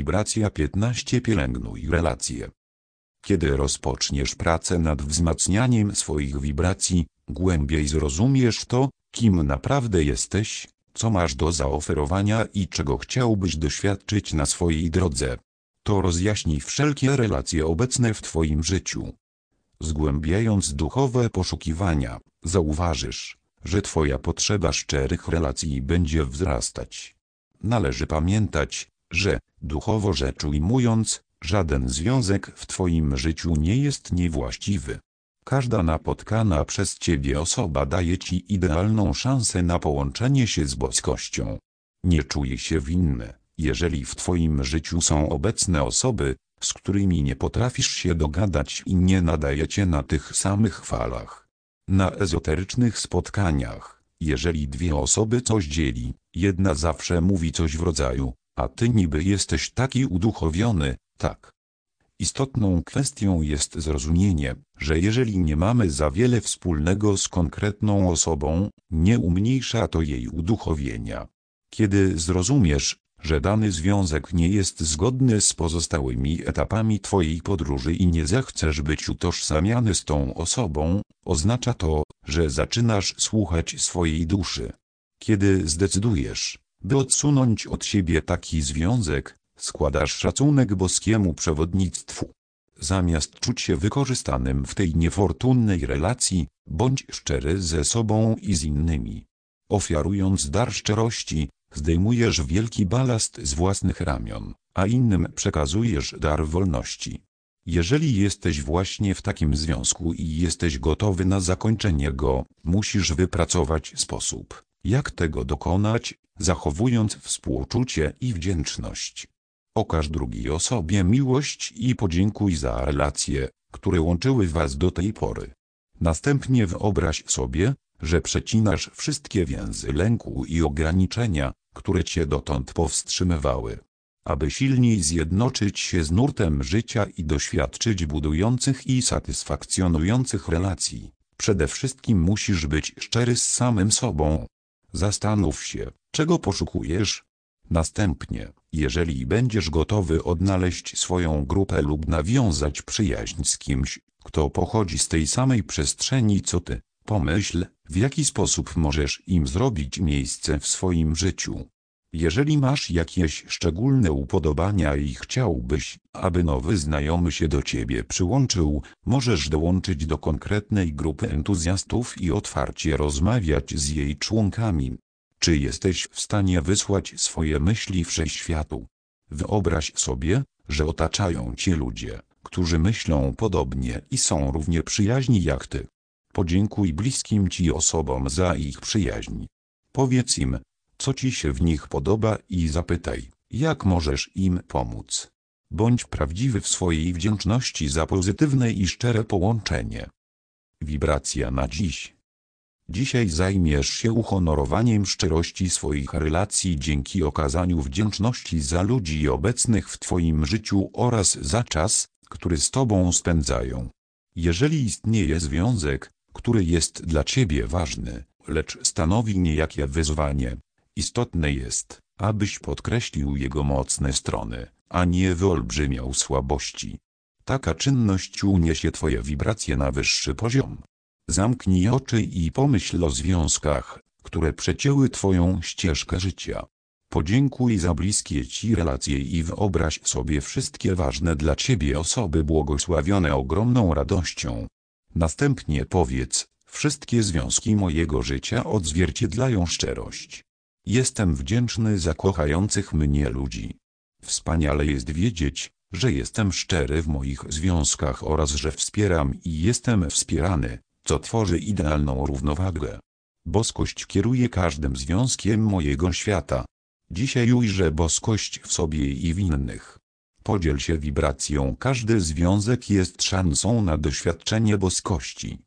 Wibracja 15 Pielęgnuj relacje. Kiedy rozpoczniesz pracę nad wzmacnianiem swoich wibracji, głębiej zrozumiesz to, kim naprawdę jesteś, co masz do zaoferowania i czego chciałbyś doświadczyć na swojej drodze. To rozjaśni wszelkie relacje obecne w Twoim życiu. Zgłębiając duchowe poszukiwania, zauważysz, że Twoja potrzeba szczerych relacji będzie wzrastać. Należy pamiętać, że, duchowo rzecz ujmując, żaden związek w Twoim życiu nie jest niewłaściwy. Każda napotkana przez Ciebie osoba daje Ci idealną szansę na połączenie się z boskością. Nie czuj się winny, jeżeli w Twoim życiu są obecne osoby, z którymi nie potrafisz się dogadać i nie nadajecie na tych samych falach. Na ezoterycznych spotkaniach, jeżeli dwie osoby coś dzieli, jedna zawsze mówi coś w rodzaju, a ty niby jesteś taki uduchowiony, tak. Istotną kwestią jest zrozumienie, że jeżeli nie mamy za wiele wspólnego z konkretną osobą, nie umniejsza to jej uduchowienia. Kiedy zrozumiesz, że dany związek nie jest zgodny z pozostałymi etapami Twojej podróży i nie zechcesz być utożsamiany z tą osobą, oznacza to, że zaczynasz słuchać swojej duszy. Kiedy zdecydujesz, by odsunąć od siebie taki związek, składasz szacunek boskiemu przewodnictwu. Zamiast czuć się wykorzystanym w tej niefortunnej relacji, bądź szczery ze sobą i z innymi. Ofiarując dar szczerości, zdejmujesz wielki balast z własnych ramion, a innym przekazujesz dar wolności. Jeżeli jesteś właśnie w takim związku i jesteś gotowy na zakończenie go, musisz wypracować sposób, jak tego dokonać, zachowując współczucie i wdzięczność. Okaż drugiej osobie miłość i podziękuj za relacje, które łączyły was do tej pory. Następnie wyobraź sobie, że przecinasz wszystkie więzy lęku i ograniczenia, które cię dotąd powstrzymywały. Aby silniej zjednoczyć się z nurtem życia i doświadczyć budujących i satysfakcjonujących relacji, przede wszystkim musisz być szczery z samym sobą. Zastanów się, czego poszukujesz. Następnie, jeżeli będziesz gotowy odnaleźć swoją grupę lub nawiązać przyjaźń z kimś, kto pochodzi z tej samej przestrzeni co ty, pomyśl, w jaki sposób możesz im zrobić miejsce w swoim życiu. Jeżeli masz jakieś szczególne upodobania i chciałbyś, aby nowy znajomy się do ciebie przyłączył, możesz dołączyć do konkretnej grupy entuzjastów i otwarcie rozmawiać z jej członkami. Czy jesteś w stanie wysłać swoje myśli wszechświatu? Wyobraź sobie, że otaczają cię ludzie, którzy myślą podobnie i są równie przyjaźni jak ty. Podziękuj bliskim ci osobom za ich przyjaźń. Powiedz im, co ci się w nich podoba i zapytaj, jak możesz im pomóc. Bądź prawdziwy w swojej wdzięczności za pozytywne i szczere połączenie. Wibracja na dziś. Dzisiaj zajmiesz się uhonorowaniem szczerości swoich relacji dzięki okazaniu wdzięczności za ludzi obecnych w Twoim życiu oraz za czas, który z Tobą spędzają. Jeżeli istnieje związek, który jest dla Ciebie ważny, lecz stanowi niejakie wyzwanie, istotne jest, abyś podkreślił jego mocne strony, a nie wyolbrzymiał słabości. Taka czynność uniesie Twoje wibracje na wyższy poziom. Zamknij oczy i pomyśl o związkach, które przecięły Twoją ścieżkę życia. Podziękuj za bliskie Ci relacje i wyobraź sobie wszystkie ważne dla Ciebie osoby błogosławione ogromną radością. Następnie powiedz, wszystkie związki mojego życia odzwierciedlają szczerość. Jestem wdzięczny za kochających mnie ludzi. Wspaniale jest wiedzieć, że jestem szczery w moich związkach oraz że wspieram i jestem wspierany, co tworzy idealną równowagę. Boskość kieruje każdym związkiem mojego świata. Dzisiaj ujrzę boskość w sobie i w innych. Podziel się wibracją. Każdy związek jest szansą na doświadczenie boskości.